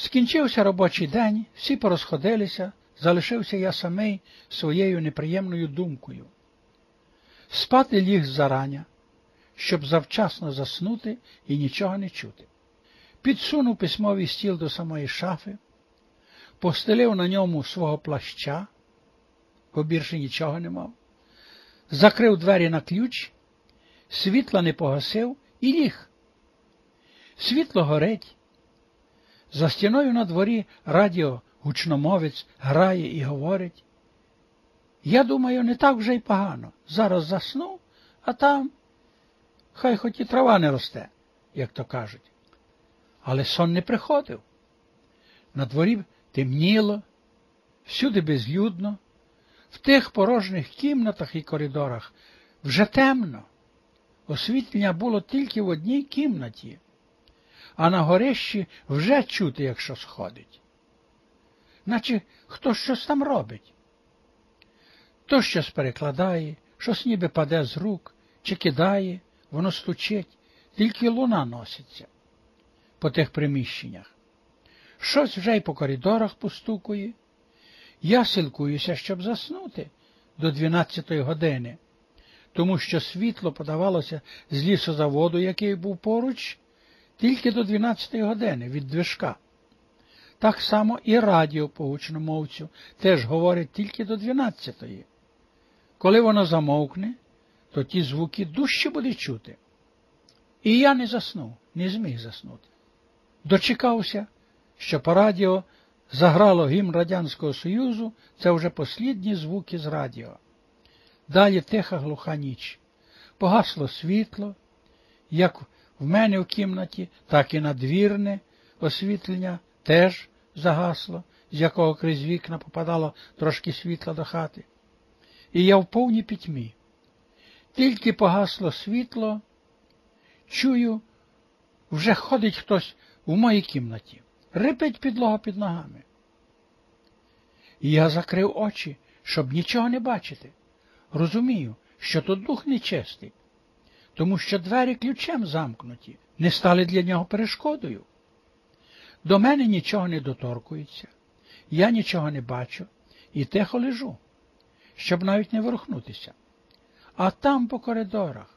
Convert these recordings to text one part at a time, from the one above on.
Скінчився робочий день, всі порозходилися, залишився я самий своєю неприємною думкою. Спати ліг зарання, щоб завчасно заснути і нічого не чути. Підсунув письмовий стіл до самої шафи, постелив на ньому свого плаща, бо більше нічого не мав, закрив двері на ключ, світла не погасив і ліг. Світло горить. За стіною на дворі радіо гучномовець грає і говорить. Я думаю, не так вже й погано. Зараз засну, а там хай хоч і трава не росте, як то кажуть. Але сон не приходив. На дворі темніло, всюди безлюдно, в тих порожніх кімнатах і коридорах вже темно. Освітлення було тільки в одній кімнаті, а на горищі вже чути, якщо сходить. Наче хто щось там робить. То щось перекладає, щось ніби паде з рук, чи кидає, воно стучить, тільки луна носиться по тих приміщеннях. Щось вже й по коридорах постукує. Я силкуюся, щоб заснути до 12 години, тому що світло подавалося з лісозаводу, який був поруч, тільки до 12 години від движка. Так само і радіо по гучномовцю теж говорить тільки до 12-ї. Коли воно замовкне, то ті звуки дужче буде чути. І я не заснув, не зміг заснути. Дочекався, що по радіо заграло гімн Радянського Союзу, це вже послідні звуки з радіо. Далі тиха глуха ніч. Погасло світло, як в мене в кімнаті, так і надвірне освітлення теж загасло, з якого крізь вікна попадало трошки світла до хати. І я в повній пітьмі. Тільки погасло світло, чую, вже ходить хтось у моїй кімнаті, рипить підлога під ногами. Я закрив очі, щоб нічого не бачити. Розумію, що тут дух нечистий, тому що двері ключем замкнуті, не стали для нього перешкодою. До мене нічого не доторкується, я нічого не бачу і тихо лежу, щоб навіть не ворухнутися. А там по коридорах,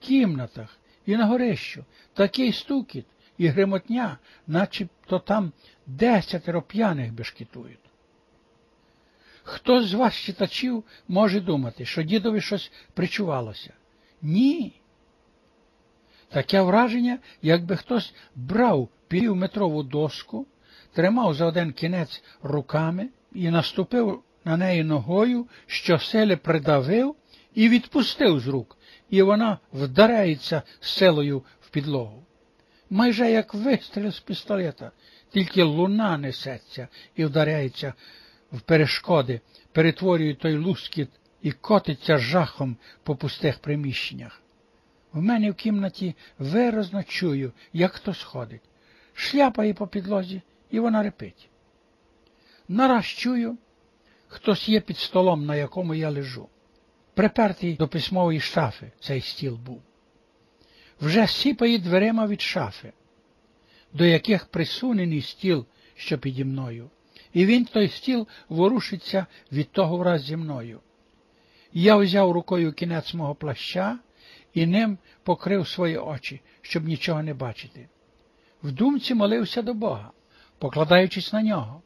кімнатах і на горищу такий стукіт і гримотня, начебто там десятеро п'яних бешкетують. Хтось з вас читачів може думати, що дідові щось причувалося. Ні. Таке враження, якби хтось брав півметрову доску, тримав за один кінець руками і наступив на неї ногою, що селі придавив і відпустив з рук, і вона вдарається силою в підлогу. Майже як вистріл з пістолета, тільки луна несеться і вдаряється в перешкоди, перетворює той лускіт і котиться жахом по пустих приміщеннях. В мене в кімнаті виразно чую, як хтось ходить, шляпає по підлозі, і вона репить. Нараз чую, хтось є під столом, на якому я лежу. Припертий до письмової шафи цей стіл був. Вже сіпає дверима від шафи, до яких присунений стіл, що піді мною, і він той стіл ворушиться від того враз зі мною. Я взяв рукою кінець мого плаща і ним покрив свої очі, щоб нічого не бачити. В думці молився до Бога, покладаючись на нього,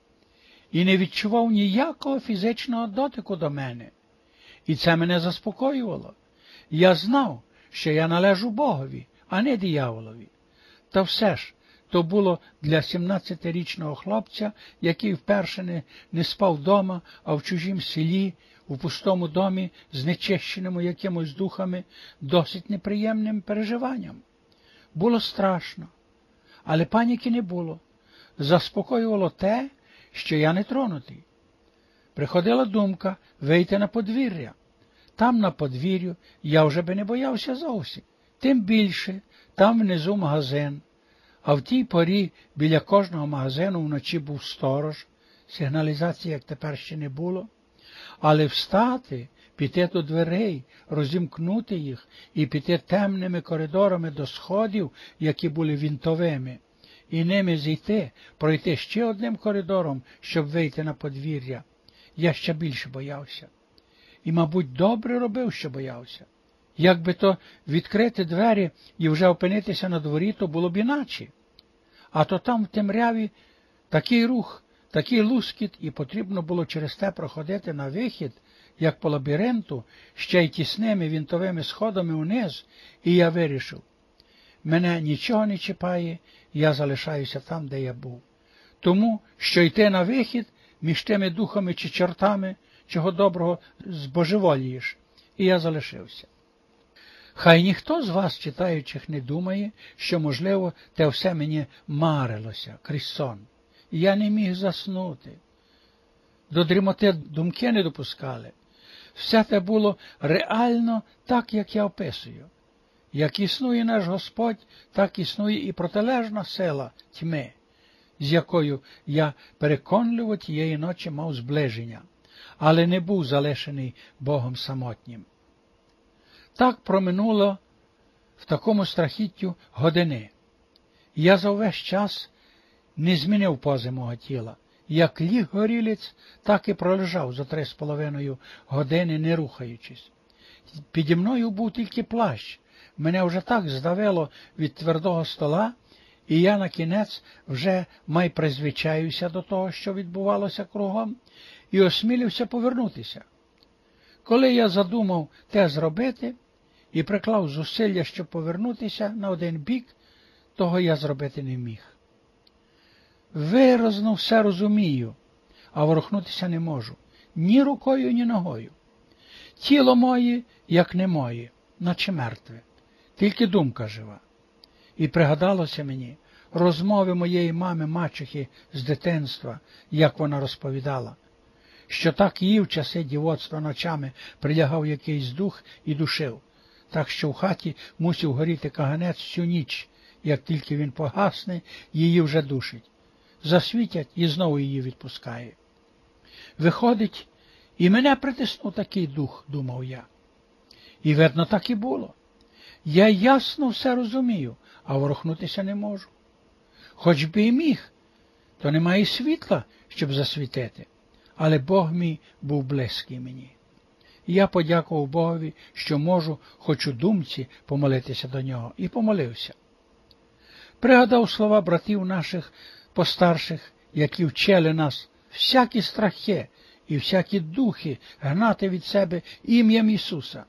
і не відчував ніякого фізичного дотику до мене. І це мене заспокоювало. Я знав, що я належу Богові, а не дияволові. Та все ж то було для 17-річного хлопця, який вперше не, не спав вдома, а в чужім селі, у пустому домі, з нечищеними якимось духами, досить неприємним переживанням. Було страшно, але паніки не було. Заспокоювало те, що я не тронутий. Приходила думка вийти на подвір'я. Там, на подвір'ю, я вже би не боявся зовсім. Тим більше там внизу магазин, а в тій порі біля кожного магазину вночі був сторож, сигналізації, як тепер ще не було, але встати, піти до дверей, розімкнути їх і піти темними коридорами до сходів, які були вінтовими, і ними зійти, пройти ще одним коридором, щоб вийти на подвір'я, я ще більше боявся. І, мабуть, добре робив, що боявся. Якби то відкрити двері і вже опинитися на дворі, то було б іначе. А то там в темряві такий рух, такий лускіт, і потрібно було через те проходити на вихід, як по лабіринту, ще й тісними вінтовими сходами вниз, і я вирішив. Мене нічого не чіпає, я залишаюся там, де я був. Тому, що йти на вихід між тими духами чи чортами, чого доброго збожеволієш, і я залишився. Хай ніхто з вас, читаючих, не думає, що, можливо, те все мені марилося крізь сон. Я не міг заснути. До дрімоти думки не допускали. Все те було реально так, як я описую. Як існує наш Господь, так існує і протилежна сила тьми, з якою я переконливо тієї ночі мав зближення, але не був залишений Богом самотнім. Так проминуло в такому страхіттю години. Я за увесь час не змінив пози мого тіла. Як ліг горілець, так і пролежав за три з половиною години, не рухаючись. Піді мною був тільки плащ. Мене вже так здавило від твердого стола, і я на кінець вже май призвичаюся до того, що відбувалося кругом, і осмілився повернутися. Коли я задумав те зробити і приклав зусилля, щоб повернутися на один бік, того я зробити не міг. Виразно все розумію, а ворухнутися не можу. Ні рукою, ні ногою. Тіло моє, як не моє, наче мертве, тільки думка жива. І пригадалося мені розмови моєї мами мачухи з дитинства, як вона розповідала, що так її в часи дівоцтва ночами прилягав якийсь дух і душив, так що в хаті мусив горіти каганець всю ніч, як тільки він погасне, її вже душить засвітять і знову її відпускає. Виходить, і мене притиснув такий дух, думав я. І видно, так і було. Я ясно все розумію, а ворухнутися не можу. Хоч би і міг, то немає світла, щоб засвітити, але Бог мій був близький мені. Я подякував Богові, що можу, хоч у думці, помолитися до нього, і помолився. Пригадав слова братів наших постарших, які вчили нас всякі страхи і всякі духи гнати від себе ім'ям Ісуса,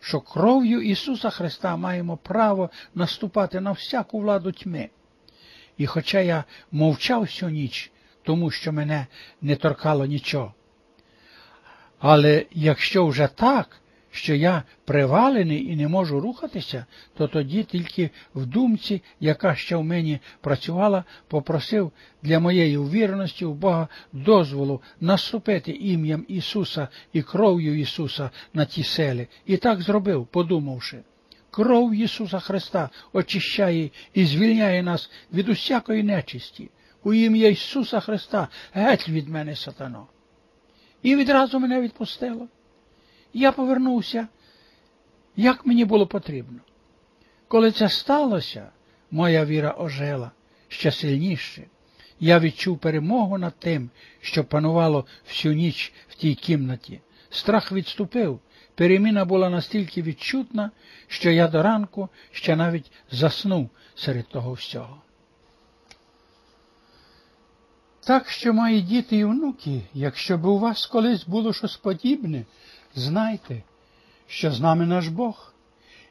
що кров'ю Ісуса Христа маємо право наступати на всяку владу тьми. І хоча я мовчав всю ніч, тому що мене не торкало нічого. Але якщо вже так, що я привалений і не можу рухатися, то тоді тільки в думці, яка ще в мені працювала, попросив для моєї увіреності у Бога дозволу наступити ім'ям Ісуса і кров'ю Ісуса на ті селі. І так зробив, подумавши. Кров Ісуса Христа очищає і звільняє нас від усякої нечисті. У ім'я Ісуса Христа геть від мене сатано. І відразу мене відпустило я повернувся, як мені було потрібно. Коли це сталося, моя віра ожила ще сильніше. Я відчув перемогу над тим, що панувало всю ніч в тій кімнаті. Страх відступив, переміна була настільки відчутна, що я до ранку ще навіть заснув серед того всього. Так що, мої діти і внуки, якщо б у вас колись було щось подібне, Знайте, що з нами наш Бог,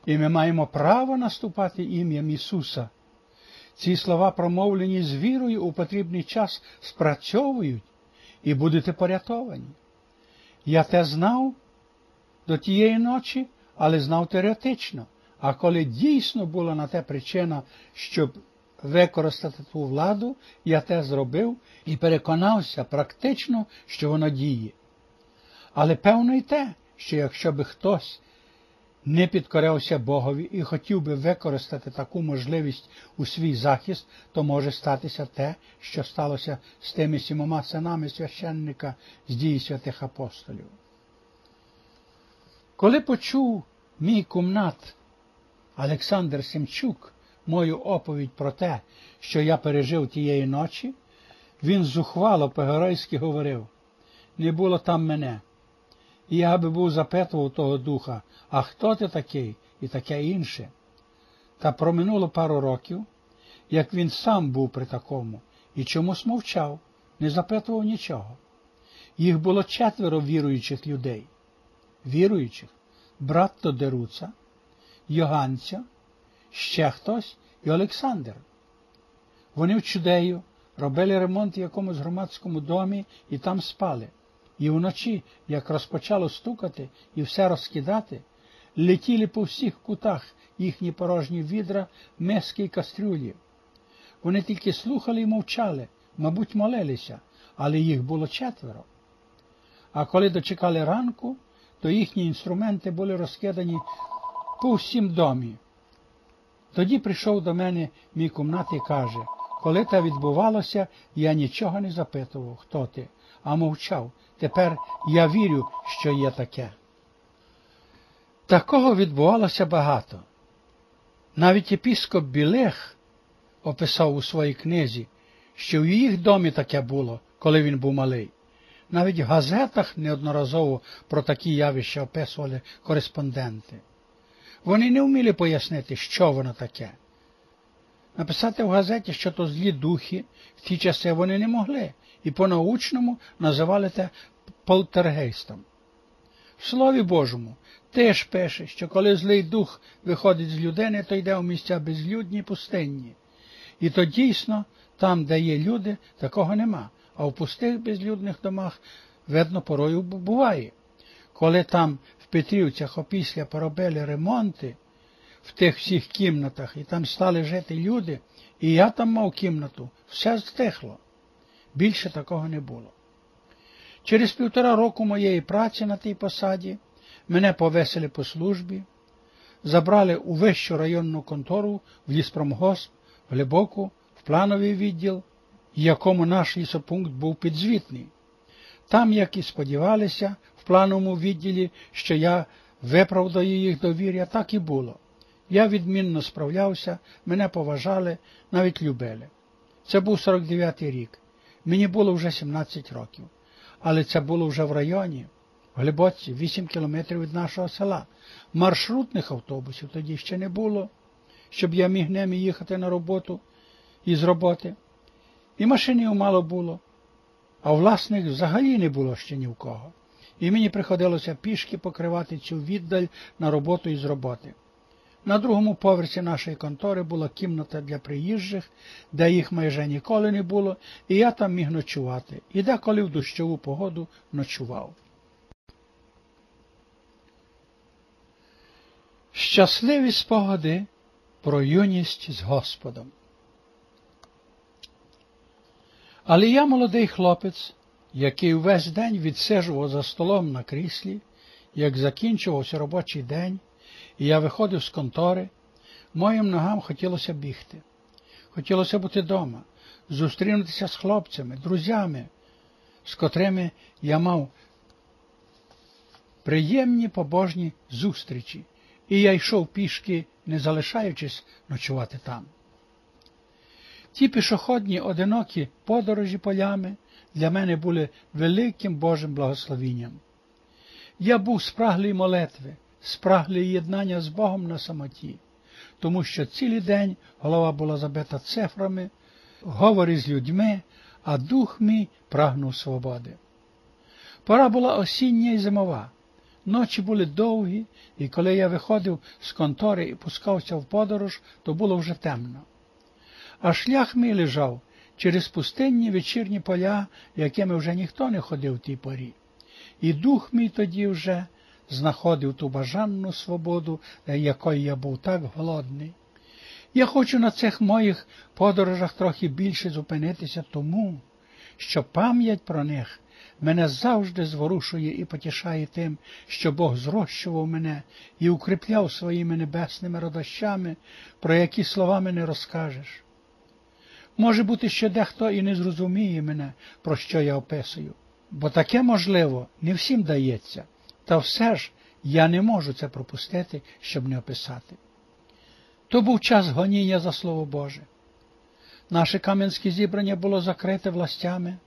і ми маємо право наступати ім'ям Ісуса. Ці слова, промовлені з вірою у потрібний час, спрацьовують і будете порятовані. Я те знав до тієї ночі, але знав теоретично. А коли дійсно була на те причина, щоб використати ту владу, я те зробив і переконався практично, що воно діє. Але певно й те, що якщо би хтось не підкорявся Богові і хотів би використати таку можливість у свій захист, то може статися те, що сталося з тими сімома синами священника з дії святих апостолів. Коли почув мій кумнат Олександр Семчук мою оповідь про те, що я пережив тієї ночі, він зухвало по-геройськи говорив не було там мене. І я би був запитував того духа, а хто ти такий і таке інше. Та проминуло пару років, як він сам був при такому, і чомусь мовчав, не запитував нічого. Їх було четверо віруючих людей, віруючих, брат Тодеруца, Йоганця, ще хтось і Олександр. Вони в чудею робили ремонт в якомусь громадському домі і там спали. І вночі, як розпочало стукати і все розкидати, летіли по всіх кутах їхні порожні відра, миски й кастрюлі. Вони тільки слухали і мовчали, мабуть, молилися, але їх було четверо. А коли дочекали ранку, то їхні інструменти були розкидані по всім домі. Тоді прийшов до мене мій кумнат і каже, коли це відбувалося, я нічого не запитував, хто ти, а мовчав. Тепер я вірю, що є таке. Такого відбувалося багато. Навіть епіскоп Білех описав у своїй книзі, що в їх домі таке було, коли він був малий. Навіть в газетах неодноразово про такі явища описували кореспонденти. Вони не вміли пояснити, що воно таке. Написати в газеті, що то злі духи, в ті часи вони не могли, і по-научному називали це полтергейстом. В Слові Божому теж пише, що коли злий дух виходить з людини, то йде у місця безлюдні пустинні. І то дійсно, там, де є люди, такого нема, а в пустих безлюдних домах, видно, порою буває. Коли там в Петрівцях опісля поробили ремонти в тих всіх кімнатах, і там стали жити люди, і я там мав кімнату, все стихло. Більше такого не було. Через півтора року моєї праці на тій посаді мене повесили по службі, забрали у вищу районну контору в ліспромгосп, в глибоку, в плановий відділ, якому наш лісопункт був підзвітний. Там, як і сподівалися, в плановому відділі, що я виправдаю їх довір'я, так і було. Я відмінно справлявся, мене поважали, навіть любили. Це був 49-й рік. Мені було вже 17 років але це було вже в районі, в Глибоці, 8 кілометрів від нашого села. Маршрутних автобусів тоді ще не було, щоб я міг ними їхати на роботу із роботи. І машинів мало було, а власних взагалі не було ще ні в кого. І мені приходилося пішки покривати цю віддаль на роботу із роботи. На другому поверсі нашої контори була кімната для приїжджих, де їх майже ніколи не було, і я там міг ночувати, і деколи в дощову погоду ночував. Щасливі спогади про юність з Господом. Але я молодий хлопець, який весь день відсижував за столом на кріслі, як закінчувався робочий день і я виходив з контори, моїм ногам хотілося бігти. Хотілося бути вдома, зустрінутися з хлопцями, друзями, з котрими я мав приємні побожні зустрічі, і я йшов пішки, не залишаючись ночувати там. Ті пішохідні одинокі подорожі полями для мене були великим Божим благословінням. Я був спраглий молитви, спраглі єднання з Богом на самоті, тому що цілий день голова була забита цифрами, говори з людьми, а дух мій прагнув свободи. Пора була осіння і зимова. Ночі були довгі, і коли я виходив з контори і пускався в подорож, то було вже темно. А шлях мій лежав через пустинні вечірні поля, якими вже ніхто не ходив в тій порі. І дух мій тоді вже знаходив ту бажанну свободу, якої я був так голодний. Я хочу на цих моїх подорожах трохи більше зупинитися тому, що пам'ять про них мене завжди зворушує і потішає тим, що Бог зрощував мене і укріпляв своїми небесними радощами, про які словами не розкажеш. Може бути, що дехто і не зрозуміє мене, про що я описую, бо таке можливо не всім дається. Та все ж я не можу це пропустити, щоб не описати. То був час гоніння за Слово Боже. Наше кам'янське зібрання було закрите властями